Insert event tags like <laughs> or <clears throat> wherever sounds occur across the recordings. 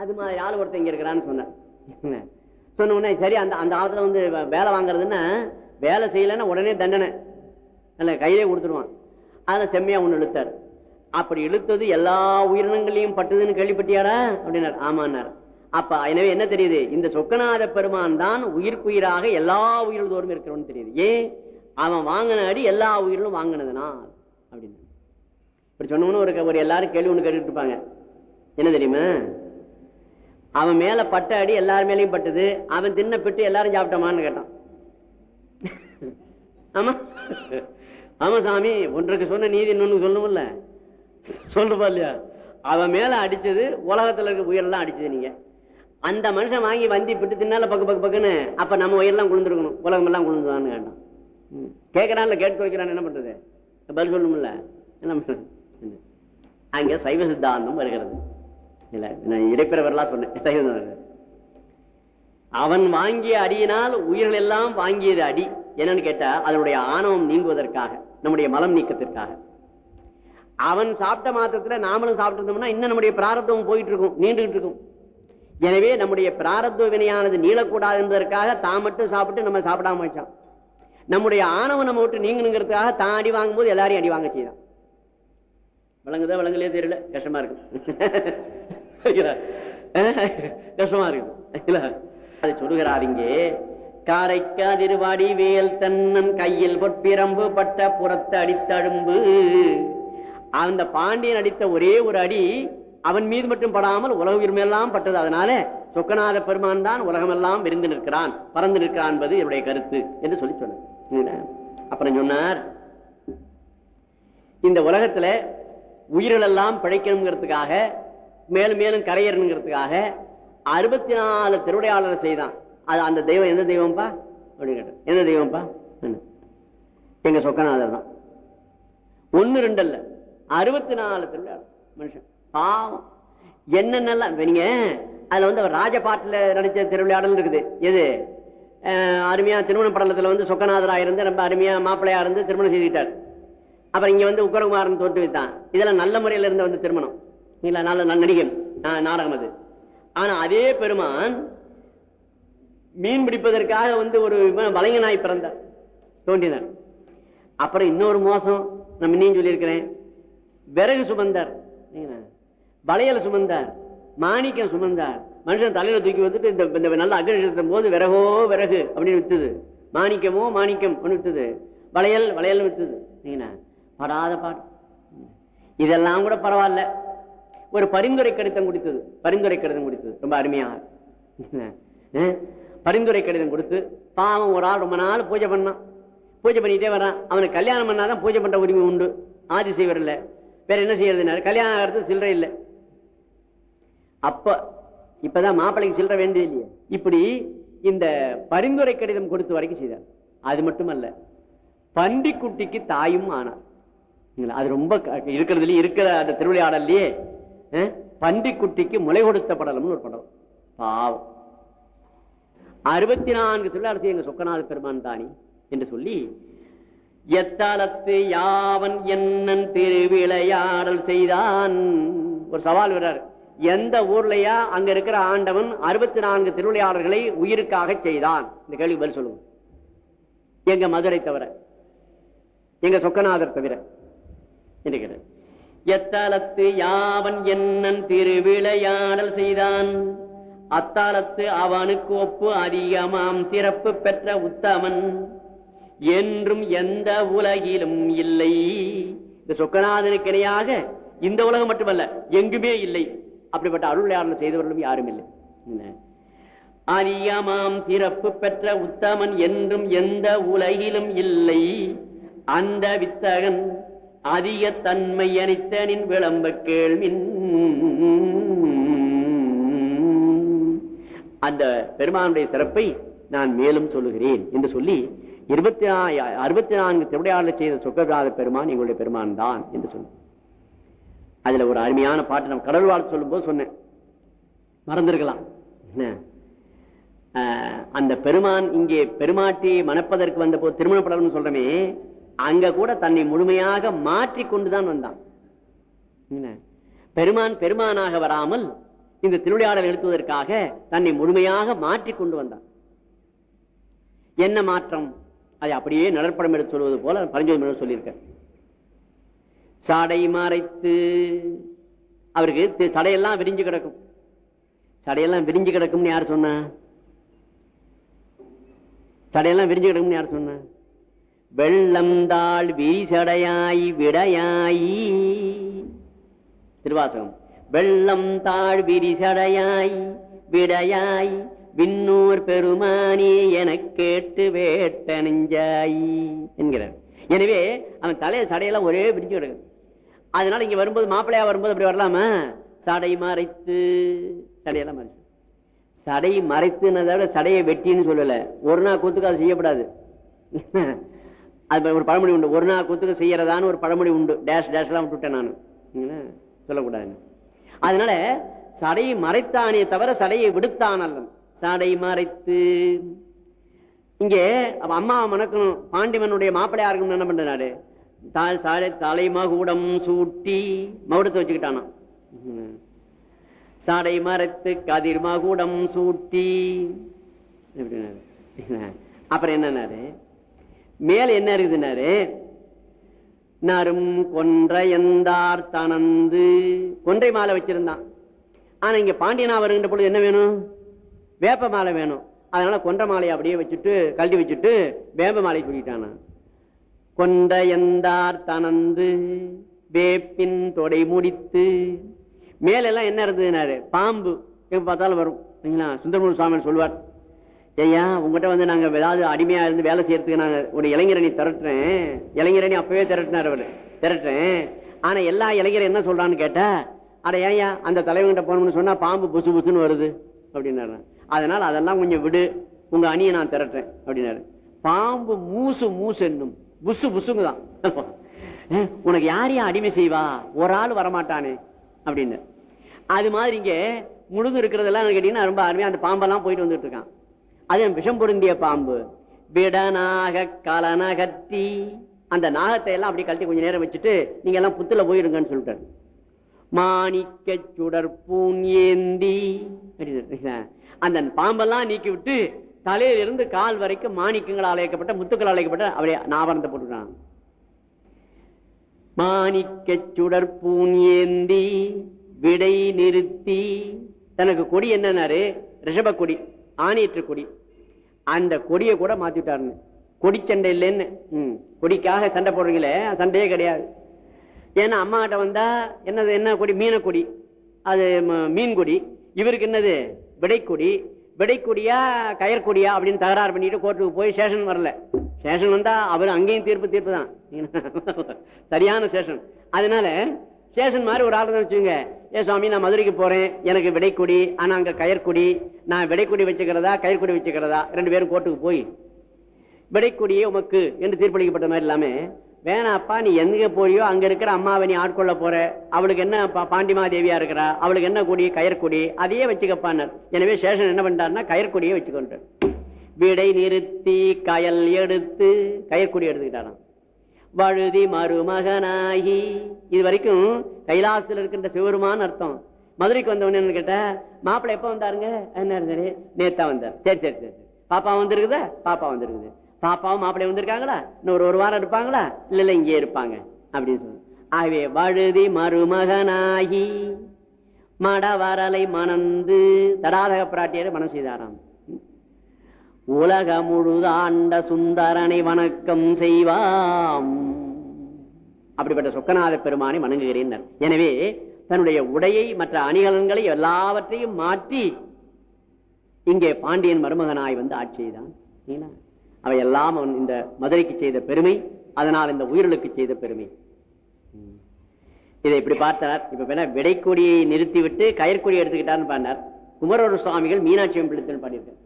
அது மாதிரி ஆள் ஒருத்தன் இங்க இருக்கிறான்னு சொன்னார். சொன்ன உடனே சரி அந்த அந்த காலத்துல வந்து வேலை வாங்குறதுன்னா வேலை செய்யலைன்னா உடனே தண்டனை. இல்லை கையிலே கொடுத்துருவான். அதில் செம்மையா ஒன்று இழுத்தார். அப்படி இழுத்தது எல்லா உயிரினங்களையும் பட்டுதுன்னு கேள்விப்பட்டியாரா அப்படின்னார். ஆமான்னார். அப்ப எனவே என்ன தெரியுது? இந்த சொக்கநாத பெருமான் தான் உயிர்க்குயிராக எல்லா உயிர்கள் தோறும் இருக்கிறவன்னு தெரியுது. ஏன்? அவன் வாங்கின அடி எல்லா உயிரிலும் வாங்கினதுனா அப்படின்னு இப்படி சொன்னோம்னு ஒரு ஒரு எல்லாரும் கேள்வி ஒன்று கேட்டுட்டு இருப்பாங்க. என்ன தெரியுமா? அவன் மேல பட்ட அடி எல்லார் மேலையும் பட்டது. அவன் தின்ன பெட்டு எல்லாரும் சாப்பிட்டோமான்னு கேட்டான். ஆமா. ஆமா சாமி ஒன்றுக்கு சொன்ன நீதி இன்னொன்னு சொல்லணும்ல. சொல்லுப்பா இல்லையா? அவன் மேல அடிச்சது உலகத்துல இருக்க உயிரெல்லாம் அடிச்சது நீங்க. அந்த மனுஷன் வாங்கி வந்தி பிட்டு தின்னால பக்கு பக்கு பக்குன்னு அப்ப நம்ம உயிரெல்லாம் குளிர்ந்துருக்கணும். உலகம் எல்லாம் குளிர்ந்துவான்னு கேட்டான். ம். கேட்கறான்ல கேட்க வைக்கிறான் என்ன பண்றது? பதில் சொல்லணும்ல. என்ன அங்க சைவ சித்தாந்தம் வருகிறது. இல்ல நான் இடைப்பிறவரெல்லாம் சொன்னேன். அவன் வாங்கிய அடியினால் உயிர்கள் எல்லாம் வாங்கியது அடி. என்னன்னு கேட்டா அதனுடைய ஆணவம் நீங்குவதற்காக நம்முடைய மலம் நீக்கத்திற்காக. அவன் சாப்பிட்ட மாத்திரத்துல நாமளும் சாப்பிட்டிருந்தோம்னா இன்னும் நம்முடைய பிராரத்துவம் போயிட்டு இருக்கும் நீண்டுகிட்டு இருக்கும் எனவே நம்முடைய பிராரத்துவ வினையானது நீளக்கூடாது என்பதற்காக தான் மட்டும் சாப்பிட்டு நம்ம சாப்பிடாம வச்சான் நம்முடைய ஆணவம் நம்ம விட்டு நீங்கணுங்கிறதுக்காக தான் அடி வாங்கும்போது எல்லாரையும் அடி வாங்க செய்தான். விளங்குதா விளங்கலையே தெரியல. கஷ்டமா இருக்கு. கஷ்டமா இருக்கு. இல்ல. அதை சொல்லுகிறார் இங்கே காரைக்காதிருவாடி வேல் தன்னன் கையில் பொற்பிரம்பு பட்ட புறத்தை அடித்தழும்பு. அந்த பாண்டியன் அடித்த ஒரே ஒரு அடி அவன் மீது மட்டும் படாமல் உலக உரிமையெல்லாம் பட்டது. அதனால சொக்கநாத பெருமான் தான் உலகமெல்லாம் விரிந்து நிற்கிறான் பறந்து நிற்கிறான் என்பது என்னுடைய கருத்து என்று சொல்லி சொன்னார். அப்புறம் சொன்னார் இந்த உலகத்துல உயிர்கள் எல்லாம் பிழைக்கணுங்கிறதுக்காக மேலும் மேலும் கரையறணுங்கிறதுக்காக அறுபத்தி நாலு திருவிடையாளரை செய்தான். அது அந்த தெய்வம் எந்த தெய்வம்ப்பா அப்படின்னு கேட்டார் எந்த தெய்வம்ப்பா எங்க சொக்கநாதர் தான். ஒன்னு ரெண்டு அல்ல. அறுபத்தி நாலு திருவிளையாடல் மனுஷன். பாவம். என்னென்னலாம்? இப்ப நீங்க வந்து அவர் ராஜபாட்டுல நடித்த திருவிளையாடல் இருக்குது. எது? அருமையாக திருமண படலத்தில் வந்து சொக்கநாதராக இருந்து ரொம்ப அருமையாக மாப்பிள்ளையாக இருந்து திருமணம் செய்துக்கிட்டார். அப்புறம் இங்க வந்து உக்கரகுமாரன் தோற்று வைத்தான் இதெல்லாம் நல்ல முறையில இருந்து வந்து திருமணம். இல்ல நல்ல நல்ல நடிகன். நாடகம் அது. ஆனா அதே பெருமான் மீன் பிடிப்பதற்காக வந்து ஒரு வலைஞனாய் பிறந்தார். தோன்றினார். அப்புறம் இன்னொரு மோசம் நம்ம இன்னும் சொல்லியிருக்கிறேன். விறகு சுமந்தார். சரிங்களா? வளையல் சுமந்தார். மாணிக்கம் சுமந்தார். மனுஷன் தலையில தூக்கி வந்துட்டு இந்த இந்த நல்ல அக்னிஷத்தும் போது விறகோ விறகு அப்படின்னு வித்துது. மாணிக்கமோ மாணிக்கம் அப்படின்னு வித்துது. வளையல் வளையல் வித்துது. சரிங்களா? படாத பாடு. இதெல்லாம் கூட பரவாயில்ல. ஒரு பரிந்துரை கடிதம் கொடுத்தது. பரிந்துரை கடிதம் கொடுத்தது. ரொம்ப அருமையாக <laughs> பரிந்துரை கடிதம் கொடுத்து பாவம் ஒரு ஆள் ரொம்ப நாள் பூஜை பண்ணான். பூஜை பண்ணிட்டே வரான் அவனுக்கு கல்யாணம் பண்ணாதான் பூஜை பண்ற உரிமை உண்டு. ஆதி செய்வரில்ல வேற என்ன செய்யறதுனாரு கல்யாணம் ஆகிறது சில்லறை இல்லை. அப்ப இப்பதான் மாப்பிள்ளைக்கு சில்லற வேண்டியது இல்லையே. இப்படி இந்த பரிந்துரை கடிதம் கொடுத்து வரைக்கும் செய்தார். அது மட்டுமல்ல பண்டிக்குட்டிக்கு தாயும் ஆனார். அது ரொம்ப க- இருக்கிறதுலயே இருக்கிற அந்த திருவிளையாடல்லையே அஹ், பண்டிக்குட்டிக்கு முளை கொடுத்த படலம்னு ஒரு படம். பாவம். அறுபத்தி நான்கு திருவிழாடத்தை எங்க சொக்கநாத பெருமான் தானி என்று சொல்லி எத்தாலத்து யாவன் என்னன் திருவிளையாடல் செய்தான்? ஒரு சவால் விடுறார். எந்த ஊர்லயா அங்க இருக்கிற ஆண்டவன் அறுபத்தி நான்கு திருவிளையாடல்களை உயிருக்காக செய்தான்? இந்த கேள்வி பதில் சொல்லுங்க. எங்க மதுரை தவிர எங்க சொக்கநாதர் தவிர. இருக்கிறது எத்தாலத்து யாவன் என்னன் திருவிளையாடல் செய்தான். அத்தாலத்து அவனுக்கு ஒப்பு அதிகமாம் சிறப்பு பெற்ற உத்தமன். என்றும் எந்த உலகிலும் இல்லை. இந்த சொக்கநாதனுக்கு இணையாக இந்த உலகம் மட்டுமல்ல எங்குமே இல்லை. அப்படிப்பட்ட அருள் செய்தவர்களும் யாரும் இல்லை. என்ன? அதிகமாம் சிறப்பு பெற்ற உத்தமன் என்றும் எந்த உலகிலும் இல்லை. அந்த வித்தகன் அதிக தன்மை அனித்தனின் விளம்ப கேள்வின் அந்த பெருமானுடைய சிறப்பை நான் மேலும் சொல்லுகிறேன் என்று சொல்லி இருபத்தி அறுபத்தி நான்கு திருவிடையாளர் செய்த சுக்கராத பெருமான் எங்களுடைய பெருமான் தான் என்று சொன்னேன் அதுல ஒரு அருமையான பாட்டு நம்ம கடல் வாழ்த்து சொல்லும் போது சொன்னேன். மறந்திருக்கலாம். என்ன? அந்த பெருமான் இங்கே பெருமாட்டி மணப்பதற்கு வந்த போது திருமண படலம் சொல்றமே அங்க கூட தன்னை முழுமையாக மாற்றி கொண்டுதான் வந்தான். என்ன? பெருமான் பெருமானாக வராமல் இந்த திருவிளையாடல் எழுத்துவதற்காக தன்னை முழுமையாக மாற்றி கொண்டு வந்தான். என்ன மாற்றம்? அதை அப்படியே நிழற்படம் எடுத்து சொல்வது போல பரஞ்சோதி சொல்லியிருக்க சடை மறைத்து அவருக்கு சடையெல்லாம் விரிஞ்சு கிடக்கும். சடையெல்லாம் விரிஞ்சு கிடக்கும்னு யார் சொன்ன? சடையெல்லாம் விரிஞ்சு கிடக்கும்னு யார் சொன்ன? வெள்ளம் வீசடையாய் விடையாயி. திருவாசகம். வெள்ளம் தாழ் விரிசடையாய் விடையாய். விண்ணூர் பெருமானே எனக் கேட்டு வேட்ட நெஞ்சாயி என்கிறார். எனவே அவன் தலைய சடையெல்லாம் ஒரே விரிஞ்சு கிடக்கு. அதனால இங்க வரும்போது மாப்பிள்ளையா வரும்போது அப்படி வரலாமா? சடை மறைத்து சடையெல்லாம் மறைச்சு. சடை மறைத்துனதை விட சடையை வெட்டின்னு சொல்லல. ஒரு நாள் கூத்துக்கு அது செய்யப்படாது. அது ஒரு பழமொழி உண்டு. ஒரு நாள் குத்துக்கு செய்யறதான்னு ஒரு பழமொழி உண்டு. டேஷ் டேஷ் எல்லாம் விட்டுட்டேன் நான். சொல்லக்கூடாது. அதனால சடையை மறைத்தானே தவிர சடையை விடுத்தான் அல்லன். சடை மறைத்து. இங்கே அம்மாவை அம்மா மணக்கணும். பாண்டிமனுடைய மாப்பிள்ளையா இருக்கணும் என்ன பண்றாரு தாழ் சாலை தலைமகுடம் சூட்டி மகுடத்தை வச்சுக்கிட்டானா? ம். சாடை மறைத்து கதிர் மகுடம் சூட்டி. அப்புறம் என்னன்னாரு மேல என்ன இருக்குதுன்னாரு? நரும் கொன்றையந்தார் தனந்து கொன்றை மாலை வச்சிருந்தான். ஆனா இங்க பாண்டியனா வருகின்ற பொழுது என்ன வேணும்? வேப்ப மாலை வேணும். அதனால கொன்ற மாலையை அப்படியே வச்சுட்டு கழட்டி வச்சுட்டு வேப்ப மாலை சொல்லிட்டானா. எந்தார் தனந்து வேப்பின் தொடை முடித்து. மேலெல்லாம் என்ன இருந்ததுனாரு பாம்பு. எப்ப பார்த்தாலும் வரும். சரிங்களா? சுந்தரமூர் சுவாமி சொல்லுவார் ஐயா உங்ககிட்ட வந்து நாங்க ஏதாவது அடிமையா இருந்து வேலை செய்யறதுக்கு நாங்க ஒரு இளைஞரணி திரட்டுறேன். இளைஞரணி அப்பவே திரட்டினார் அவரு. திரட்டுறேன். ஆனா எல்லா இளைஞரும் என்ன சொல்றான்னு கேட்டா அட ஏயா அந்த தலைவங்கிட்ட போனோம்னு சொன்னா பாம்பு புசு புசுன்னு வருது. அப்படின்னாரு. அதனால அதெல்லாம் கொஞ்சம் விடு. உங்க அணியை நான் திரட்டுறேன். அப்படின்னாரு. பாம்பு மூசு மூசு என்னும். புசு புசுங்குதான் அஹ், உனக்கு யாரையா அடிமை செய்வா? ஒரு ஆள் வரமாட்டானே. அப்படின்னு அது மாதிரி இங்க முழுது இருக்கிறதெல்லாம் கேட்டீங்கன்னா ரொம்ப அருமையா அந்த பாம்பெல்லாம் போயிட்டு வந்துட்டு இருக்கான். அது விஷம் பொருந்திய பாம்பு. விடனாக கலனகத்தி அந்த நாகத்தை எல்லாம் அப்படியே கழட்டி கொஞ்சம் நேரம் வச்சுட்டு நீங்க எல்லாம் புத்துல போயிடுங்கன்னு சொல்லிட்டாரு. மாணிக்க சுடர் பூன் ஏந்தி அந்த பாம்பெல்லாம் நீக்கி விட்டு தலையிலிருந்து கால் வரைக்கும் மாணிக்கங்கள் அழைக்கப்பட்ட முத்துக்கள் அழைக்கப்பட்ட அப்படியே நாவரத்தை போட்டுக்கிறான் மாணிக்க சுடர் பூன் ஏந்தி விடை நிறுத்தி தனக்கு கொடி என்னன்னாரு? ரிஷப கொடி. ஆணையற்ற கொடி அந்த கொடியை கூட மாத்திட்டாருன்னு. கொடி சண்டை இல்லைன்னு ம். கொடிக்காக சண்டை போடுறீங்களே சண்டையே கிடையாது. ஏன்னா அம்மா கிட்ட வந்தா என்னது என்ன கொடி? மீனக்கொடி. கொடி அது ம- மீன் கொடி இவருக்கு என்னது? விடைக்கொடி. விடைக்கொடியா கயற்கொடியா அப்படின்னு தகராறு பண்ணிட்டு கோர்ட்டுக்கு போய் ஸ்டேஷன் வரல. ஸ்டேஷன் வந்தா அவர் அங்கேயும் தீர்ப்பு தீர்ப்பு தான். <laughs> சரியான ஸ்டேஷன் அதனால ஸ்டேஷன் மாதிரி ஒரு ஆள் வச்சுங்க ஏ சுவாமி நான் மதுரைக்கு போறேன். எனக்கு விடைக்குடி. ஆனா அங்க கயற்குடி. நான் விடைக்குடி வச்சுக்கிறதா கயற்குடி வச்சுக்கிறதா? ரெண்டு பேரும் கோர்ட்டுக்கு போய் விடைக்குடியே உமக்கு என்று தீர்ப்பளிக்கப்பட்ட மாதிரி இல்லாம வேணாப்பா நீ எங்க போறியோ அங்க இருக்கிற அம்மாவை நீ ஆட்கொள்ள போற. அவளுக்கு என்ன பா- பாண்டிமா தேவியா இருக்கிறா? அவளுக்கு என்ன கொடி? கயற்கொடி. அதையே வச்சுக்கப்பான்னார் எனவே சேஷன் என்ன பண்ணிட்டாருன்னா கயற்குடியே வச்சுக்கொண்டார். விடை நிறுத்தி கயல் எடுத்து கயற்குடி எடுத்துக்கிட்டாராம். வழுதி மருமகனாகி. இது வரைக்கும் கைலாசத்தில் இருக்கின்ற சிவருமான்னு அர்த்தம். மதுரைக்கு வந்தவன கேட்ட கேட்டா மாப்பிள்ளை எப்ப வந்தாருங்க? என்ன இருந்தாரு நேத்தா வந்தார். சரி சரி சரி பாப்பா வந்திருக்குதா? பாப்பா வந்திருக்குது. பாப்பாவும் மாப்பிள்ளை வந்திருக்காங்களா? இன்னொரு ஒரு வாரம் இருப்பாங்களா? இல்ல இல்ல இங்கே இருப்பாங்க. அப்படின்னு சொல்லி ஆகவே வழுதி மருமகனாகி மடவரலை மணந்து தடாதக பிராட்டியரை மனம் செய்தாராம். உலக முழுதாண்ட சுந்தரனை வணக்கம் செய்வாம். அப்படிப்பட்ட சொக்கநாத பெருமானை வணங்குகிறேன் எனவே தன்னுடைய உடையை மற்ற அணிகலன்களை எல்லாவற்றையும் மாற்றி இங்கே பாண்டியன் மருமகனாய் வந்து ஆட்சி செய்தான். அவை எல்லாம் அவன் இந்த மதுரைக்கு செய்த பெருமை அதனால் இந்த உயிர்களுக்கு செய்த பெருமை. இதை இப்படி பார்த்தார். இப்ப வேணா விடைக்கொடியை நிறுத்திவிட்டு கயற்கொடியை எடுத்துக்கிட்டார்னு பாடினார். குமரர் சுவாமிகள் மீனாட்சி பிள்ளைத்தன் பாடியிருக்கார்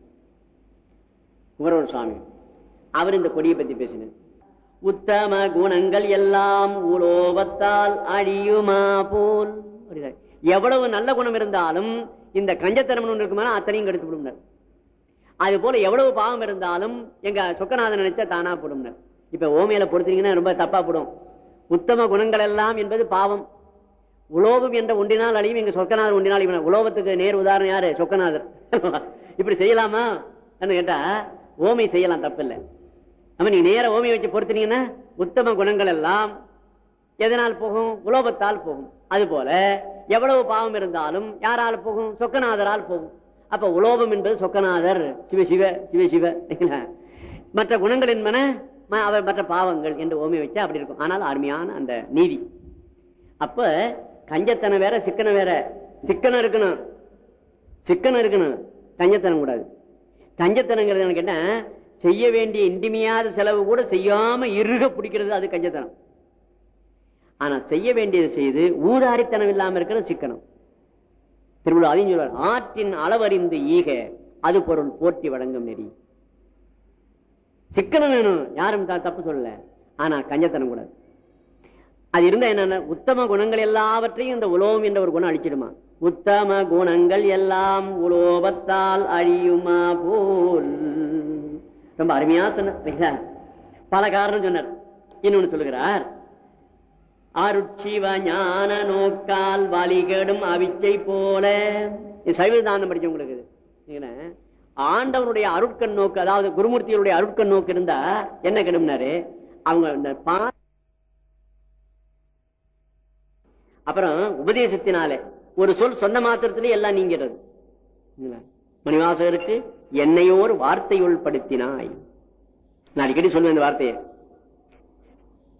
குமரவர் சுவாமி. அவர் இந்த கொடியை பத்தி பேசினார். உத்தம குணங்கள் எல்லாம் உலோபத்தால் அழியுமா போல். எவ்வளவு நல்ல குணம் இருந்தாலும் இந்த கஞ்சத்தனம் ஒன்று இருக்குமா அத்தனையும் கெடுத்து விடும்னர் அது போல எவ்வளவு பாவம் இருந்தாலும் எங்க சொக்கநாதன் நினைச்சா தானா போடும்னர். இப்ப ஓமையில பொறுத்தீங்கன்னா ரொம்ப தப்பா போடும். உத்தம குணங்கள் எல்லாம் என்பது பாவம். உலோபம் என்ற ஒன்றினால் அழியும் இங்க சொக்கநாதர் ஒன்றினால் இவன் உலோபத்துக்கு நேர் உதாரணம் யாரு? சொக்கநாதர். இப்படி செய்யலாமா? கேட்டா ஓமை செய்யலாம் தப்பில்லை. நம்ம நீங்க நேர ஓமையை வச்சு பொறுத்தினீங்கன்னா உத்தம குணங்கள் எல்லாம் எதனால் போகும்? உலோபத்தால் போகும். அது போல எவ்வளவு பாவம் இருந்தாலும் யாரால் போகும்? சொக்கநாதரால் போகும். அப்ப உலோபம் என்பது சொக்கநாதர். சிவ சிவ சிவ சிவ. <laughs> மற்ற குணங்கள் என்பன அவர் மற்ற பாவங்கள் என்று ஓமை வச்சா அப்படி இருக்கும். ஆனால் அருமையான அந்த நீதி. அப்ப கஞ்சத்தனம் வேற சிக்கனம் வேற. சிக்கனம் இருக்கணும். சிக்கனம் இருக்கணும். கஞ்சத்தனம் கூடாது. கஞ்சத்தனங்கிறது எனக்கு என்ன செய்ய வேண்டிய இன்றிமையாத செலவு கூட செய்யாம இறுக பிடிக்கிறது அது கஞ்சத்தனம். ஆனா செய்ய வேண்டியதை செய்து ஊதாரித்தனம் இல்லாம இருக்கிறது சிக்கனம். திருவிழா அதையும் சொல்வார் ஆற்றின் அளவறிந்து ஈக அது பொருள் போட்டி வழங்கும் நெறி. சிக்கனம் வேணும் யாரும் தப்பு சொல்லல. ஆனா கஞ்சத்தனம் கூடாது அது இருந்தா என்னென்ன உத்தம குணங்கள் எல்லாவற்றையும் இந்த உலோகம் என்ற ஒரு குணம் அழிச்சிடுமா? உத்தம குணங்கள் எல்லாம் உலோபத்தால் அழியுமா போல். ரொம்ப அருமையா சொன்னார் பல காரணம் சொன்னார். இன்னொன்னு சொல்லுகிறார். அருட்சிவ ஞான நோக்கால் வலிகடும் அவிச்சை போல. இது சைவதாந்தம் படிச்சவங்களுக்கு ஆண்டவனுடைய அருட்கண் நோக்கு அதாவது குருமூர்த்தியுடைய அருட்கண் நோக்கு இருந்தா என்ன கெடும்னாரு? அவங்க இந்த பா அப்புறம் உபதேசத்தினாலே ஒரு சொல் சொன்ன மாத்திரத்திலே எல்லாம் நீங்கிறது. மணிவாசகருக்கு என்னையோர் வார்த்தையுள் படுத்தினாய். நான் அடிக்கடி சொல்லுவேன் இந்த வார்த்தையை.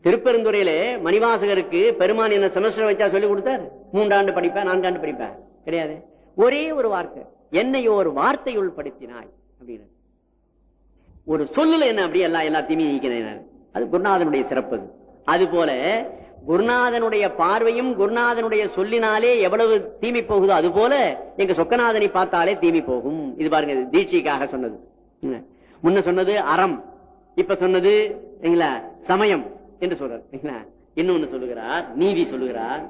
திருப்பெருந்துறையிலே மணிவாசகருக்கு பெருமான் என்ன செமஸ்டர் வச்சா சொல்லி கொடுத்தார்? மூன்றாண்டு படிப்பேன் நான்காண்டு படிப்பேன். கிடையாது. ஒரே ஒரு வார்த்தை என்னை ஒரு வார்த்தையுள் படுத்தினாய் அப்படின்னு ஒரு சொல்லுல என்ன அப்படி எல்லா எல்லாத்தையுமே நீக்கிறேன் அது குருநாதனுடைய சிறப்பு. அது போல குருநாதனுடைய பார்வையும் குருநாதனுடைய சொல்லினாலே எவ்வளவு தீமி போகுதோ அது போல எங்க சொக்கநாதனை பார்த்தாலே தீமி போகும். இது பாருங்க தீட்சிக்காக சொன்னது. முன்ன சொன்னது அறம் இப்ப சொன்னது சமயம் என்று சொல்றார் இன்னொன்னு சொல்லுகிறார் நீதி சொல்லுகிறார்.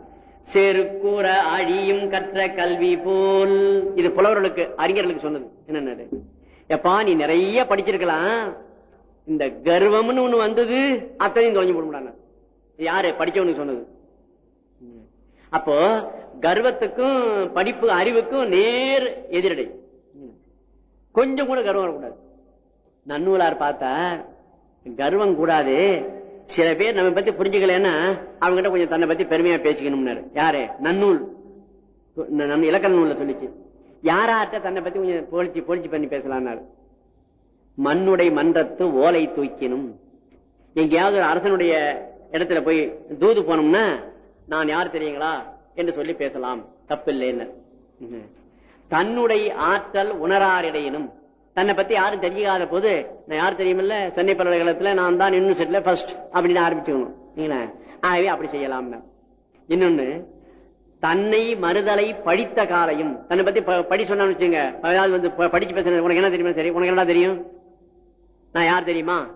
செருக்கூற அழியும் கற்ற கல்வி போல். இது புலவர்களுக்கு அறிஞர்களுக்கு சொன்னது. என்னன்னு எப்பா நீ நிறைய படிச்சிருக்கலாம். இந்த கர்வம்னு ஒண்ணு வந்தது அத்தனையும் தொலைஞ்சு போட முடியாது யாரு? படிச்சவனுக்கு சொன்னது. அப்போ கர்வத்துக்கும் படிப்பு அறிவுக்கும் நேர் எதிரடை. கொஞ்சம் கூட கர்வம் வரக்கூடாது. நன்னூலார் பார்த்தா கர்வம் கூடாது. சில பேர் நம்ம பத்தி புரிஞ்சுக்கலன்னா அவங்ககிட்ட கொஞ்சம் தன்னை பத்தி பெருமையா பேசிக்கணும்னாரு. யாரு? நன்னூல். இலக்கண நூல்ல சொல்லிச்சு. யாராட்ட தன்னை பத்தி கொஞ்சம் பொழிச்சு பொழிச்சு பண்ணி பேசலாம்னாரு மண்ணுடை மன்றத்து ஓலை தூக்கினும். எங்கேயாவது அரசனுடைய இடத்துல போய் தூது போனோம்னா நான் யார் தெரியுங்களா? என்று சொல்லி பேசலாம். தப்பில்லைன்னு. தன்னுடைய ஆற்றல் உணராரிடையினும் தன்னை பத்தி யாரும் தெரியாத போது நான் யார் தெரியுமில்ல? சென்னை பல்கலைக்கழகத்துல நான் தான் யூனிவர்சிட்டியில ஃபர்ஸ்ட் அப்படின்னு ஆரம்பிச்சுக்கணும். ஆகவே அப்படி செய்யலாம். இன்னொன்னு தன்னை மறுதலை படித்த காலையும் தன்னை பத்தி ப- படி சொன்னான்னு வச்சுங்க அதாவது வந்து படிச்சு பேசுறது உனக்கு என்ன தெரியுமா சரி உனக்கு என்ன தெரியும்? நான் யார் தெரியுமா?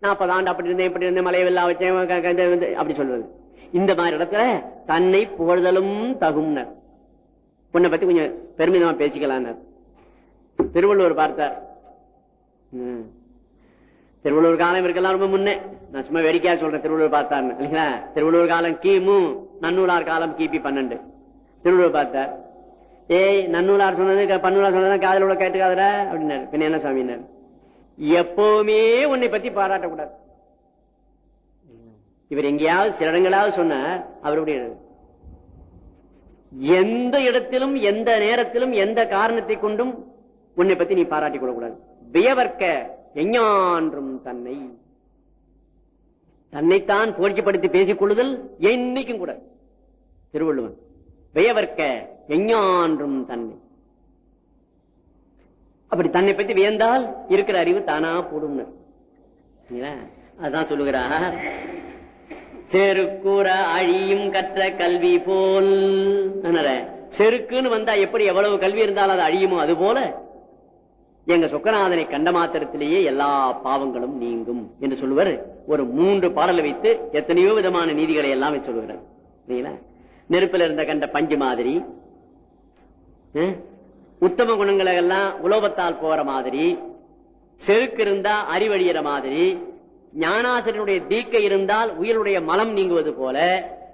நாற்பது ஆண்டு அப்படி இருந்தேன் இப்படி இருந்தேன் மலையவில்லா வச்சேன் அப்படி சொல்வது இந்த மாதிரி இடத்துல தன்னை புகழ்தலும் தகும்னர். பொண்ணை பத்தி கொஞ்சம் பெருமிதமா பேசிக்கலாம் திருவள்ளுவர் பார்த்தார். ம். திருவள்ளுவர் காலம் இருக்கலாம் ரொம்ப முன்னே. நான் சும்மா வேடிக்கையா சொல்றேன் திருவள்ளுவர் பார்த்தார்னு. இல்லைங்களா? திருவள்ளுவர் காலம் கிமு நன்னூலார் காலம் கிபி பன்னெண்டு. திருவள்ளுவர் பார்த்தார். ஏய் நன்னூலார் சொன்னது பன்னூலார் சொன்னது காதல் உள்ள கேட்டுக்காதர அப்படின்னாரு. பின்ன என்ன சாமின்னாரு? எப்பவுமே உன்னை பத்தி பாராட்டக்கூடாது. இவர் எங்கேயாவது சில இடங்களாவது சொன்ன அவருடைய எந்த இடத்திலும் எந்த நேரத்திலும் எந்த காரணத்தை கொண்டும் உன்னை பத்தி நீ பாராட்டிக் கொள்ளக்கூடாது. வியவர்க்க எஞ்ஞான்றும் தன்னை. தன்னைத்தான் புகழ்ச்சிப்படுத்தி பேசிக் கொள்ளுதல் என்னைக்கும் கூட. திருவள்ளுவன் வியவர்க்க எஞ்ஞான்றும் தன்னை. அப்படி தன்னை பத்தி வியந்தால் இருக்கிற அறிவு தானா போடும் அதான் சொல்லுகிறார் செருக்குற அழியும் கற்ற கல்வி போல். செருக்குன்னு வந்தா எப்படி எவ்வளவு கல்வி இருந்தாலும் அது அழியுமோ அது போல? எங்க சொக்கநாதனை கண்ட மாத்திரத்திலேயே எல்லா பாவங்களும் நீங்கும் என்று சொல்லுவார். ஒரு மூன்று பாடலை வைத்து எத்தனையோ விதமான நீதிகளை எல்லாம் சொல்லுகிறார். சரிங்களா? நெருப்பில் இருந்த கண்ட பஞ்சு மாதிரி உத்தம குணங்களை எல்லாம் உலோகத்தால் போற மாதிரி செருக்கு இருந்தா அறிவழியிற மாதிரி ஞானாசிரியனுடைய தீக்கை இருந்தால் உயிருடைய மலம் நீங்குவது போல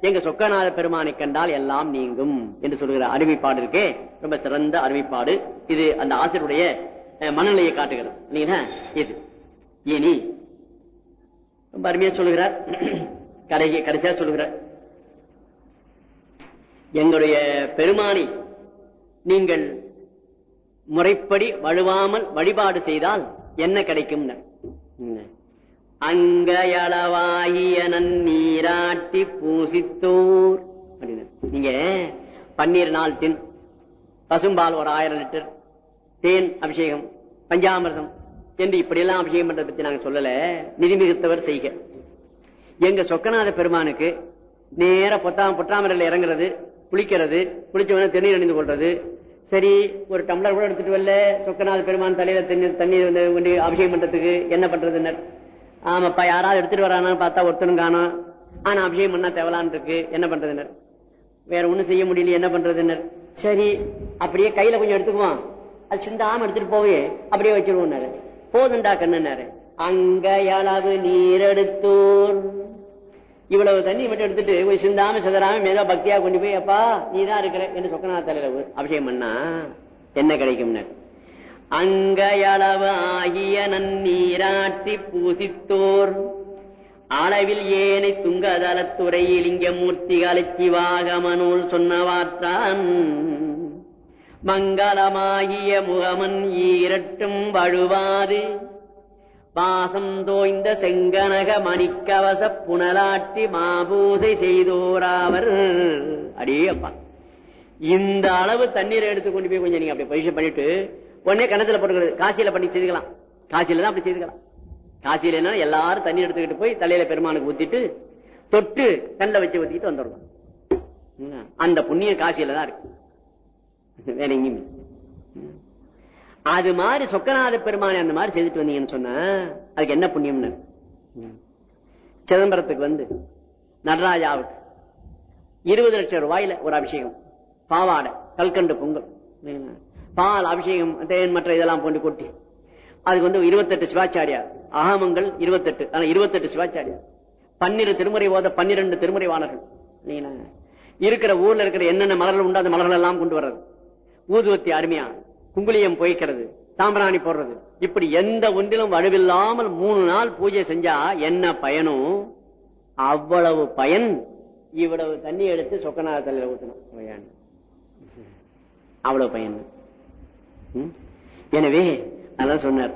எங்க சொக்கநாத பெருமானை கண்டால் எல்லாம் நீங்கும் என்று சொல்கிற அறிவிப்பாடு இருக்கே. ரொம்ப சிறந்த அறிவிப்பாடு இது அந்த ஆசிரியருடைய அஹ், மனநிலையை காட்டுகிறது. இல்லைங்களா? இது. இனி ரொம்ப அருமையா சொல்லுகிறார் <clears throat> கடைசி கடைசியா சொல்லுகிறார் எங்களுடைய பெருமானை நீங்கள் முறைப்படி வழுவாமல் வழிபாடு செய்தால் என்ன கிடைக்கும் அங்கயளவாகிய நன்னீராட்டி பூசித்தோர். அப்படின்னு நீங்க பன்னீர் நாள் தின் பசும்பால் ஒரு ஆயிரம் லிட்டர் தேன் அபிஷேகம் பஞ்சாமிர்தம் என்று இப்படியெல்லாம் அபிஷேகம் பண்றதை பத்தி நாங்க சொல்லல. நிதிமிகுத்தவர் செய்க. எங்க சொக்கநாத பெருமானுக்கு நேர பொத்தாம் பொற்றாமரில் இறங்குறது குளிக்கிறது குளிச்ச உடனே தண்ணீர் அணிந்து கொள்றது சரி ஒரு டம்ளர் கூட எடுத்துட்டு வரல. சொக்கநாத பெருமான் தலையில தண்ணீர் தண்ணீர் வந்து அபிஷேகம் பண்றதுக்கு என்ன பண்றதுன்னர் ஆமாப்பா யாராவது எடுத்துட்டு வரானு பார்த்தா ஒருத்தனும் காணும். ஆனா அபிஷேகம் பண்ணா தேவலான் இருக்கு. என்ன பண்றதுன்னர் வேற ஒண்ணும் செய்ய முடியல என்ன பண்றதுன்னர் சரி அப்படியே கையில கொஞ்சம் எடுத்துக்குவான் அது சிந்தாம எடுத்துட்டு போவே அப்படியே வச்சிருவோம் போதுண்டா கண்ணுனாரு அங்க யாராவது நீர் எடுத்தோர் இவ்வளவு தண்ணி மட்டும் எடுத்துட்டு கொஞ்சம் சிந்தாம சிதறாம ஏதோ பக்தியா கொண்டு போய் அப்பா நீ தான் இருக்கிற என்று சொக்கநாத தலையில அபிஷேகம் பண்ணா என்ன கிடைக்கும்னு? அங்கையளவு ஆகிய நன்னீராட்டி பூசித்தோர் அளவில் ஏனை துங்கதலத்துறையில் இங்க மூர்த்திகளை சிவாகமனூல் சொன்னவாற்றான் மங்களமாகிய முகமன் ஈரட்டும் வழுவாது பாசம் தோய்ந்த செங்கனக மணிக்கவச புனலாட்டி மாபூசை செய்தோராவர். அடே அப்பா இந்த அளவு தண்ணீரை எடுத்து கொண்டு போய் கொஞ்சம் நீங்க அப்படி பரிசு பண்ணிட்டு உடனே கிணத்துல போட்டுக்கிறது. காசியில பண்ணி செய்துக்கலாம் காசியில தான் அப்படி செய்துக்கலாம் காசியில என்ன எல்லாரும் தண்ணி எடுத்துக்கிட்டு போய் தலையில பெருமானுக்கு ஊத்திட்டு தொட்டு கண்ணில் வச்சு ஊத்திட்டு வந்துடலாம் அந்த புண்ணியம் காசியில தான் இருக்கு. வேற எங்கேயுமே. அது மாதிரி சொக்கநாத பெருமானை அந்த மாதிரி செய்துட்டு வந்தீங்கன்னு சொன்ன அதுக்கு என்ன புண்ணியம்னு? சிதம்பரத்துக்கு வந்து நடராஜாவுக்கு இருபது லட்சம் ரூபாயில ஒரு அபிஷேகம். பாவாடை கல்கண்டு பொங்கல். பால் அபிஷேகம் தேன் மற்ற இதெல்லாம் போட்டு கொட்டி. அதுக்கு வந்து இருபத்தெட்டு சிவாச்சாரியார். அகமங்கள் இருபத்தெட்டு ஆனா இருபத்தெட்டு சிவாச்சாரியார். பன்னிரு திருமுறை ஓத பன்னிரண்டு திருமுறை வாணர்கள் இருக்கிற ஊர்ல இருக்கிற என்னென்ன மலர்கள் உண்டு அந்த மலர்கள் எல்லாம் கொண்டு வர்றது. ஊதுவத்தி அருமையா குங்குளியம் பொய்க்கிறது சாம்பிராணி போடுறது. இப்படி எந்த ஒன்றிலும் வலுவில்லாமல் மூணு நாள் பூஜை செஞ்சா என்ன பயனும் அவ்வளவு பயன் இவ்வளவு தண்ணி எடுத்து சொக்கநாத தலையில ஊத்தணும் அவ்வளவு பயன். ம்? எனவே அதான் சொன்னார்.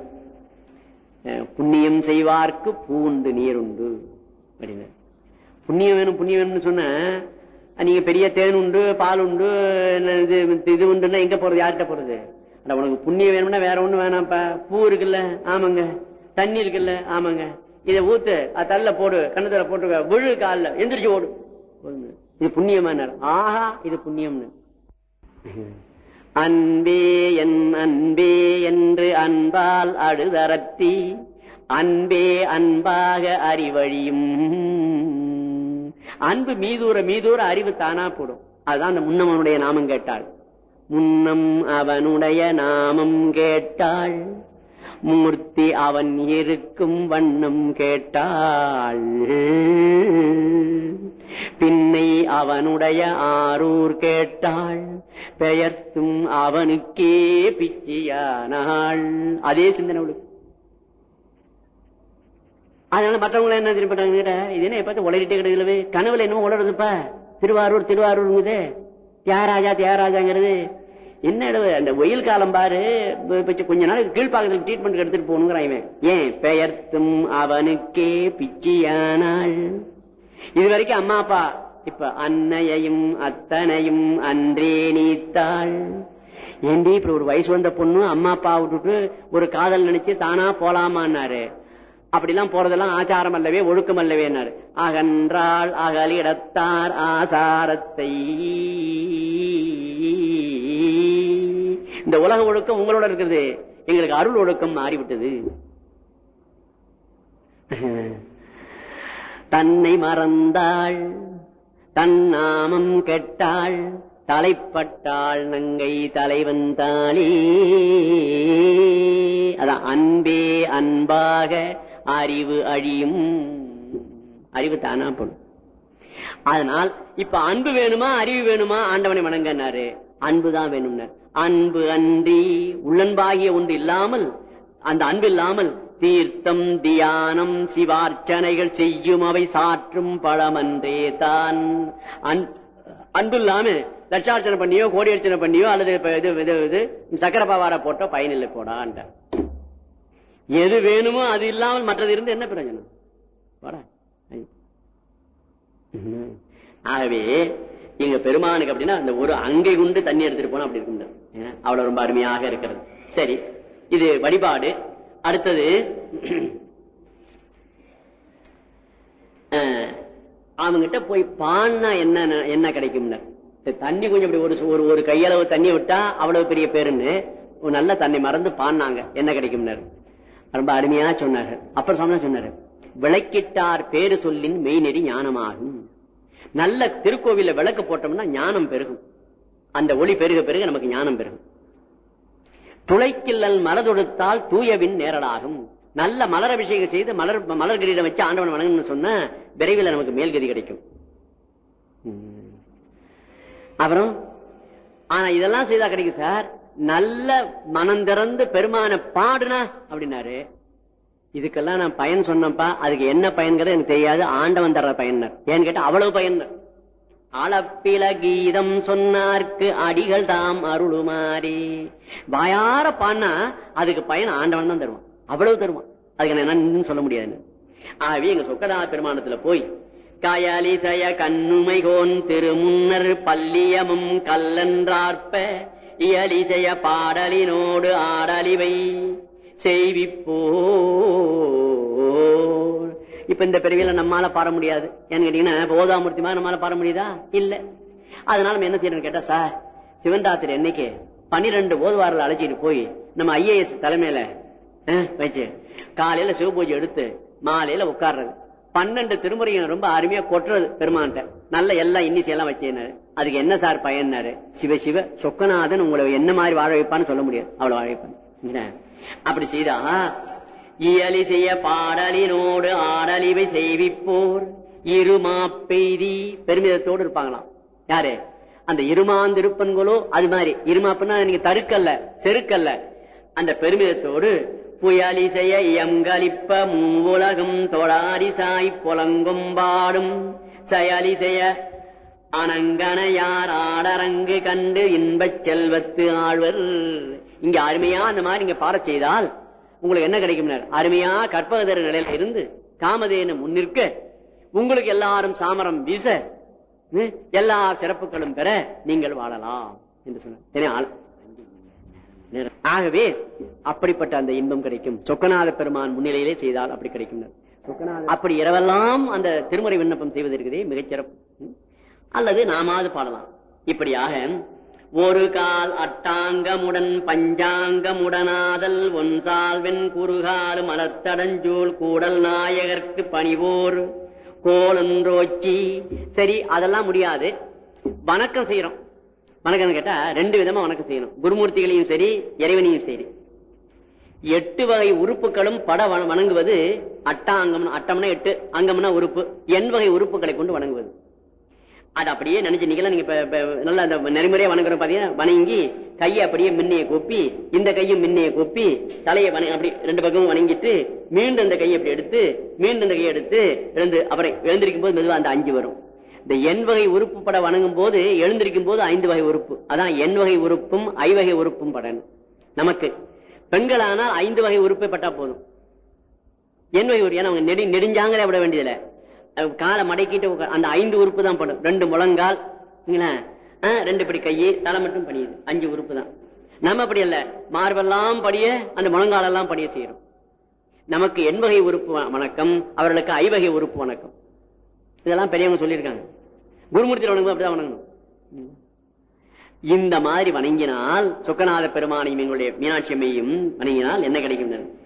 புண்ணியம் செய்வார்க்கு பூண்டு நீருண்டு அப்படின்னு புண்ணியம் வேணும் புண்ணியம் வேணும்னு சொன்ன நீங்க பெரிய தேன் உண்டு பால் உண்டு என்ன இது இது உண்டுன்னா எங்க போறது யார்கிட்ட போறது? அட உனக்கு புண்ணியம் வேணும்னா வேற ஒண்ணும் வேணாம்ப்பா. பூ இருக்குல்ல ஆமாங்க. தண்ணி இருக்குல்ல ஆமாங்க. இதை ஊத்து தள்ள போடு கண்ணத்துல போட்டு விழு காலில் எந்திரிச்சு ஓடு. இது புண்ணியமான ஆஹா இது புண்ணியம்னு. அன்பே என் அன்பே என்று அன்பால் அழுதரத்தி அன்பே அன்பாக அறிவழியும். அன்பு மீதூர மீதூர அறிவு தானா போடும். அதுதான் அந்த முன்னவனுடைய நாமம் கேட்டாள் முன்னம் அவனுடைய நாமம் கேட்டாள். மூர்த்தி அவன் இருக்கும் வண்ணம் கேட்டாள். பின்னை அவனுடைய ஆரூர் கேட்டாள். பெயர்த்தும் அவனுக்கே பிச்சியானாள். அதே சிந்தனை அவளுக்கு அதனால மற்றவங்கள என்ன திரும்பிட்டாங்க இது என்ன பார்த்து உளறிட்டே கிடையாது கனவுல என்னமோ உளருதுப்பா திருவாரூர் திருவாரூருங்குது. தியாகராஜா தியாகராஜாங்கிறது என்ன இடவு அந்த வெயில் காலம் பாரு. கொஞ்ச நாளைக்கு கீழ்ப்பாக்கத்தில் ட்ரீட்மெண்ட் எடுத்துட்டு போகணுங்கிற இவன். ஏன்? பெயர்த்தும் அவனுக்கே பிச்சியானாள். இது வரைக்கும் அம்மா அப்பா. இப்ப அன்னையையும் அத்தனையும் அன்றே நீத்தாள். ஏண்டி இப்படி ஒரு வயசு வந்த பொண்ணு அம்மா அப்பா விட்டுட்டு ஒரு காதல் நினைச்சு தானா போலாமான்னாரு. அப்படிலாம் போறதெல்லாம் ஆச்சாரம் அல்லவே ஒழுக்கம் அல்லவேனாரு அகன்றாள் அகலிடத்தார் ஆசாரத்தை. இந்த உலக ஒழுக்கம் உங்களோட இருக்கிறது எங்களுக்கு அருள் ஒழுக்கம் மாறிவிட்டது. தன்னை மறந்தாள் தன் நாமம் கெட்டாள் தலைப்பட்டாள் நங்கை தலைவன் தாளே அதான் அன்பே அன்பாக அறிவு அழியும். அறிவு தானா போடும். அதனால் இப்ப அன்பு வேணுமா அறிவு வேணுமா ஆண்டவனை வணங்கினாரு. அன்புதான் வேணும்னார். அன்பு அன்றி உள்ளன்பாகிய ஒன்று இல்லாமல் அந்த அன்பு இல்லாமல் தீர்த்தம் தியானம் சிவார்ச்சனைகள் செய்யும் அவை சாற்றும் பழமன்றே தான். அன்- அன்பு இல்லாம லட்சார்ச்சனை பண்ணியோ கோடி அர்ச்சனை பண்ணியோ அல்லது இது இது இது சக்கர பவார போட்டோ பயனில்லை போடான்ற எது வேணுமோ அது இல்லாமல் மற்றது இருந்து என்ன பிரயோஜனம்? வர ஆகவே எங்க பெருமானுக்கு அப்படின்னா அந்த ஒரு அங்கை குண்டு தண்ணி எடுத்துட்டு போனா அப்படி இருக்கும் அவ்வளவு ரொம்ப அருமையாக இருக்கிறது. சரி இது வழிபாடு. அடுத்தது அஹ், அவங்கிட்ட போய் பான்னா என்ன என்ன கிடைக்கும்னு தண்ணி கொஞ்சம் இப்படி ஒரு ஒரு ஒரு கையளவு தண்ணி விட்டா அவ்வளவு பெரிய பேருன்னு நல்ல தண்ணி மறந்து பாடினாங்க என்ன கிடைக்கும்னாரு? ரொம்ப அருமையா சொன்னார்கள் அப்புறம் சொன்ன சொன்னாரு விளக்கிட்டார் பேரு சொல்லின் மெய்நெறி ஞானமாகும். நல்ல திருக்கோவில விளக்கு போட்டோம்னா ஞானம் பெருகும். அந்த ஒளி பெருக பெருக நமக்கு ஞானம் பெருகும். துளைக்கில்லல் மலதொடுத்தால் தூயவின் நேரலாகும். நல்ல மலர் அபிஷேகம் செய்து மலர் மலர் கிரீடம் வச்சு ஆண்டவன் வணங்கணும்னு சொன்னா விரைவில் நமக்கு மேல்கதி கிடைக்கும். அப்புறம் ஆனா இதெல்லாம் செய்தா கிடைக்கும் சார்? நல்ல மனந்திறந்து பெருமான பாடுனா அப்படின்னாரு. இதுக்கெல்லாம் நான் பயன் சொன்னப்பா அதுக்கு என்ன பயன்கிறது எனக்கு தெரியாது. ஆண்டவன் தர்ற பயனர் ஏன்னு கேட்டா அவ்வளவு பயன் அளப்பில கீதம் சொன்னார்க்கு அடிகள் தாம் அருளுமாறி. வாயார பாடினா அதுக்கு பயன் ஆண்டவன் தான் தருவான். அவ்வளவு தருவான். அதுக்கு என்ன என்னன்னு சொல்ல முடியாது ஆகவே எங்க சொக்கதா பெருமானத்துல போய் காயாலிசய கண்ணுமைகோன் திருமுன்னர் பல்லியமும் கல்லன்றார்ப்ப இயலிசைய பாடலினோடு ஆடலிவை செய்விப்போ இப்ப இந்த பிறவியில நம்மால பாட முடியாது. ஏன்னு கேட்டீங்கன்னா போதாமூர்த்தி மாதிரி நம்மளால பாட முடியுதா? இல்ல. அதனால நம்ம என்ன செய்யணும் கேட்டா சார் சிவன் ராத்திரி என்னைக்கு பன்னிரெண்டு ஓதுவாரில் அழைச்சிட்டு போய் நம்ம ஐஏஎஸ் தலைமையில வச்சு காலையில சிவபூஜை எடுத்து மாலையில உட்கார்றது. பன்னெண்டு திருமுறையும் ரொம்ப அருமையா கொட்டுறது பெருமான்ட்ட நல்ல எல்லா இன்னிசை எல்லாம் வச்சேனாரு அதுக்கு என்ன சார் பயன்னாரு? சிவ சிவ சொக்கநாதன் உங்களை என்ன மாதிரி வாழ வைப்பான்னு சொல்ல முடியாது. அவ்வளவு வாழ வைப்பான் என்ன? அப்படி செய்தா இயலி செய்ய பாடலினோடு ஆடலிவை செய்விப்போர். இருமாப்பெய்தி பெருமிதத்தோடு இருப்பாங்களாம். யாரு? அந்த இருமாந்திருப்பன்களோ அது மாதிரி. இருமாப்புன்னா நீங்க தருக்கல்ல செருக்கல்ல. அந்த பெருமிதத்தோடு புயலி செய்ய எங்களிப்ப மூவுலகம் தொழாரிசாய் புலங்கொம்பாடும் செயலி செய்ய அனங்கனையார் ஆடரங்கு கண்டு இன்பச் செல்வத்து ஆழ்வர். இங்க அருமையா அந்த மாதிரி நீங்க பாட செய்தால் உங்களுக்கு என்ன கிடைக்கும்? அருமையா கற்பகதர நிலையில இருந்து காமதேனு முன்னிற்க உங்களுக்கு எல்லாரும் சாமரம் வீச எல்லா சிறப்புகளும் பெற நீங்கள் வாழலாம் என்று சொன்னார். ஆகவே அப்படிப்பட்ட அந்த இன்பம் கிடைக்கும். சொக்கநாத பெருமான் முன்னிலையிலே செய்தால் அப்படி கிடைக்கும். அப்படி இரவெல்லாம் அந்த திருமுறை விண்ணப்பம் செய்வது இருக்குதே மிகச்சிறப்பு. அல்லது நாமாவது பாடலாம். இப்படியாக ஒரு கால் அட்டாங்கமுடன் பஞ்சாங்கமுடனாதல் ஒன்சால்வென் குறுகால் மலத்தடஞ்சூல் கூடல் நாயகர்க்கு பணிவோர் கோலன்றோச்சி. சரி அதெல்லாம் முடியாது. வணக்கம் செய்யறோம் வணக்கம் கேட்டா ரெண்டு விதமா வணக்கம் செய்யணும். குருமூர்த்திகளையும் சரி இறைவனையும் சரி. எட்டு வகை உறுப்புகளும் பட வண- வணங்குவது அட்டாங்கம் அட்டம்னா எட்டு அங்கம்னா உறுப்பு. எண் வகை உறுப்புகளை கொண்டு வணங்குவது. அது அப்படியே நினைச்சு நீங்க நீங்க நல்ல நல்லா அந்த நெறிமுறையா வணங்குறோம் பாத்தீங்கன்னா வணங்கி கையை அப்படியே மின்னையை கொப்பி இந்த கையும் மின்னையை கொப்பி தலையை வணங்க அப்படி ரெண்டு பக்கமும் வணங்கிட்டு மீண்டும் இந்த கையை அப்படி எடுத்து மீண்டும் இந்த கையை எடுத்து எழுந்து அப்புறம் எழுந்திருக்கும் போது மெதுவா அந்த அஞ்சு வரும். இந்த எண் வகை உறுப்பு பட வணங்கும் போது எழுந்திருக்கும் போது ஐந்து வகை உறுப்பு. அதான் எண் வகை உறுப்பும் ஐவகை உறுப்பும் படணும். நமக்கு பெண்களானால் ஐந்து வகை உறுப்பை பட்டா போதும். என் வகை உறுப்பு ஏன்னா அவங்க நெடு நெடுஞ்சாங்களே விட வேண்டியதில்லை. காலை மடக்கிட்டு அந்த ஐந்து உறுப்பு தான் படும். ரெண்டு முழங்கால் ரெண்டு படி கையை தலை மட்டும் படியுது அஞ்சு உறுப்பு தான். நம்ம அப்படி இல்ல மார்பெல்லாம் படிய அந்த முழங்காலெல்லாம் படிய செய்யறோம் நமக்கு எண் வகை உறுப்பு வ- வணக்கம் அவர்களுக்கு ஐவகை உறுப்பு வணக்கம். இதெல்லாம் பெரியவங்க சொல்லியிருக்காங்க. குருமூர்த்தியில் வணங்கும் அப்படிதான் வணங்கணும். ம். இந்த மாதிரி வணங்கினால் சுக்கநாத பெருமானையும் எங்களுடைய மீனாட்சி அம்மையும் வணங்கினால் என்ன கிடைக்கும்?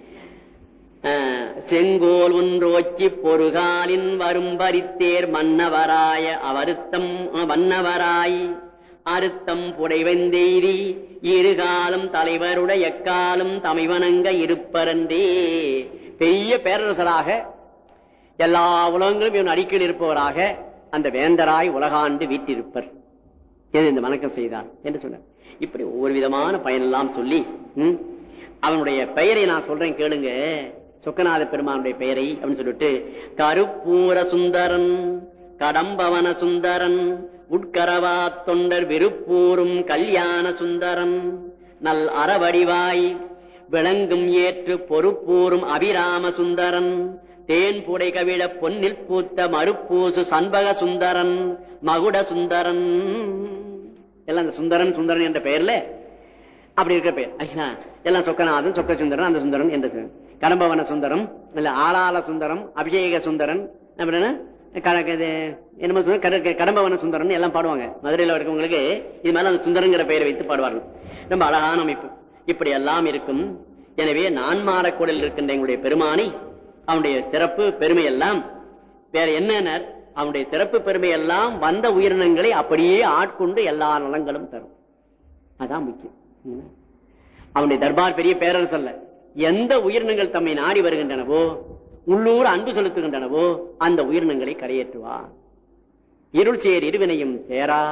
செங்கோல் ஒன்றோச்சி பொறுகாலின் வரும் பரித்தேர் மன்னவராய அவருத்தம் மன்னவராய். அறுத்தம் புடைவெந்தெய்தி இருகாலம் தலைவருடைய எக்காலம் தமைவணங்க இருப்பரந்தே பெரிய பேரரசராக எல்லா உலகங்களும் இவன் அடிக்கடி இருப்பவராக அந்த வேந்தராய் உலகாண்டு வீட்டிருப்பர் இந்த வணக்கம் செய்தார் என்று சொன்னார். இப்படி ஒவ்வொரு விதமான பயனெல்லாம் சொல்லி ம், அவனுடைய பெயரை நான் சொல்றேன் கேளுங்க. சொக்கநாத பெருமானுடைய பெயரை அப்படின்னு சொல்லிட்டு கருப்பூர சுந்தரன் கடம்பவன சுந்தரன் உட்கரவா தொண்டர் விருப்பூரும் கல்யாண சுந்தரன் நல் அறவடிவாய் விளங்கும் ஏற்று பொறுப்பூரும் அபிராம சுந்தரன் தேன் புடை கவிழ பொன்னில் பூத்த மறுப்பூசு சண்பக சுந்தரன் மகுட சுந்தரன். எல்லாம் அந்த சுந்தரன் சுந்தரன் என்ற பெயர்ல அப்படி இருக்கிற பெயர். ஐயா, எல்லாம் சொக்கநாதன் சொக்க சுந்தரன் அந்த சுந்தரன் என்ற கடம்பவன சுந்தரம் இல்ல ஆளாள சுந்தரம் அபிஷேக சுந்தரன் அப்படின்னா என்னமோ கட- கடம்பவன சுந்தரன் எல்லாம் பாடுவாங்க. மதுரையில் இருக்கவங்களுக்கு இது மேல அந்த சுந்தரங்கிற பெயரை வைத்து பாடுவார்கள். ரொம்ப அழகான அமைப்பு. இப்படி எல்லாம் இருக்கும். எனவே நான்மாரக்கூடலில் இருக்கின்ற எங்களுடைய பெருமானி அவனுடைய சிறப்பு பெருமை எல்லாம் வேற என்ன அவனுடைய சிறப்பு பெருமை எல்லாம் வந்த உயிரினங்களை அப்படியே ஆட்கொண்டு எல்லா நலங்களும் தரும். அதான் முக்கியம். அவனுடைய தர்பார் பெரிய பேரரசு அல்ல. எந்த உயிரினங்கள் தம்மை நாடி வருகின்றனவோ உள்ளூர் அன்பு செலுத்துகின்றனவோ அந்த உயிரினங்களை கரையேற்றுவார் இருள் சேர் இருவினையும் சேரா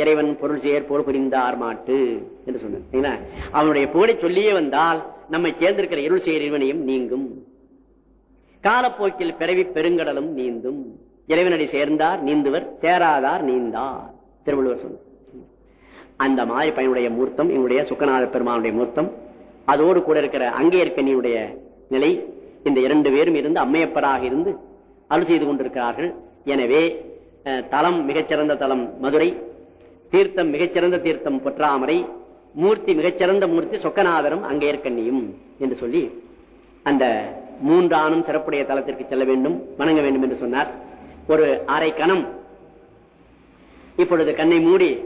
இறைவன் பொருள் சேர் போர் புரிந்தார் மாட்டு என்று சொன்னார். அவனுடைய புகழை சொல்லியே வந்தால் நம்மை சேர்ந்திருக்கிற இருள் சேர் இருவினையும் நீங்கும். காலப்போக்கில் பிறவி பெருங்கடலும் நீந்தும். இறைவனடி சேர்ந்தார் நீந்துவர் சேராதார் நீந்தார். திருவள்ளுவர் சொன்னார். அந்த மாதிரி மூர்த்தம் எங்களுடைய சுக்கநாத பெருமானுடைய மூர்த்தம் அதோடு கூட இருக்கிற அங்கேற்கனியுடைய நிலை இந்த இரண்டு பேரும் இருந்து அம்மையப்பராக இருந்து அருள் செய்து கொண்டிருக்கிறார்கள். எனவே தலம் மிகச்சிறந்த தலம் மதுரை தீர்த்தம் மிகச்சிறந்த தீர்த்தம் பொற்றாமரை மூர்த்தி மிகச்சிறந்த மூர்த்தி சொக்கநாதரும் அங்கேற்கண்ணியும் என்று சொல்லி அந்த மூன்றானும் சிறப்புடைய தளத்திற்கு செல்ல வேண்டும் வணங்க வேண்டும் என்று சொன்னார். ஒரு அரை கணம். இப்பொழுது கண்ணை மூடி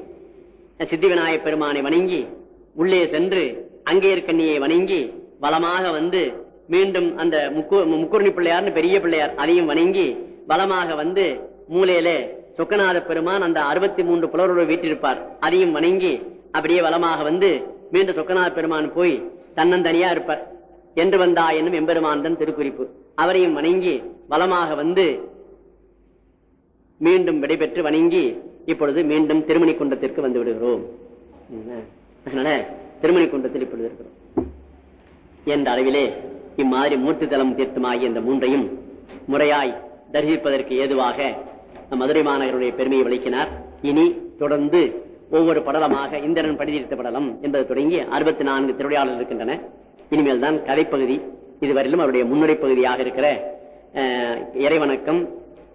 சித்தி விநாயகப் பெருமானை வணங்கி உள்ளே சென்று அங்கேற்கண்ணியை வணங்கி பலமாக வந்து மீண்டும் அந்த முக்கு முக்குருணி பிள்ளையார்னு பெரிய பிள்ளையார் அதையும் வணங்கி பலமாக வந்து மூலையிலே சொக்கநாத பெருமான் அந்த அறுபத்தி மூன்று புலவரோடு வீட்டிருப்பார் அதையும் வணங்கி அப்படியே வளமாக வந்து மீண்டும் சொக்கநாத பெருமான் போய் தன்னந்தனியா இருப்பார். என்று வந்தா என்னும் எம்பெருமாந்தன் திருக்குறிப்பு. அவரையும் வணங்கி வளமாக வந்து மீண்டும் விடைபெற்று வணங்கி இப்பொழுது மீண்டும் திருமணி குண்டத்திற்கு வந்து விடுகிறோம். அதனால திருமணி குண்டத்தில் இப்பொழுது இருக்கிறோம். என்ற அளவிலே இம்மாதிரி மூர்த்தி தலம் தீர்த்தமாகிய இந்த மூன்றையும் முறையாய் தரிசிப்பதற்கு ஏதுவாக மதுரை மாநகருடைய பெருமையை விளக்கினார். இனி தொடர்ந்து ஒவ்வொரு படலமாக இந்திரன் படிதீர்த்த படலம் என்பது தொடங்கி அறுபத்தி நான்கு திருவிழாளர்கள் இருக்கின்றன. இனிமேல் தான் கதைப்பகுதி இதுவரையிலும் அவருடைய முன்னுரை பகுதியாக இருக்கிற இறைவணக்கம்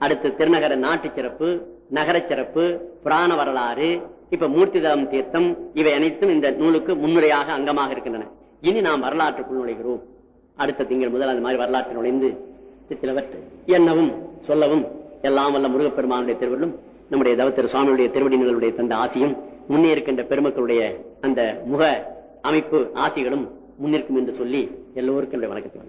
அடுத்து திருநகர நாட்டுச் சிறப்பு நகரச் சிறப்பு புராண வரலாறு இப்ப மூர்த்திதலம் தீர்த்தம் இவை அனைத்தும் இந்த நூலுக்கு முன்னுரையாக அங்கமாக இருக்கின்றன. இனி நாம் வரலாற்றுக்குள் நுழைகிறோம். அடுத்த திங்கள் முதல் அந்த மாதிரி வரலாற்று நுழைந்து சிலவற்றை என்னவும் சொல்லவும் எல்லாம் வல்ல முருகப்பெருமானுடைய திருவள்ளும் நம்முடைய தவத்திரு சுவாமியுடைய திருவடிகளுடைய தந்த ஆசியும் முன்னே இருக்கின்ற பெருமக்களுடைய அந்த முக அமைப்பு ஆசிகளும் முன்னிற்கும் என்று சொல்லி எல்லோருக்கும் என்னுடைய வணக்கத்தை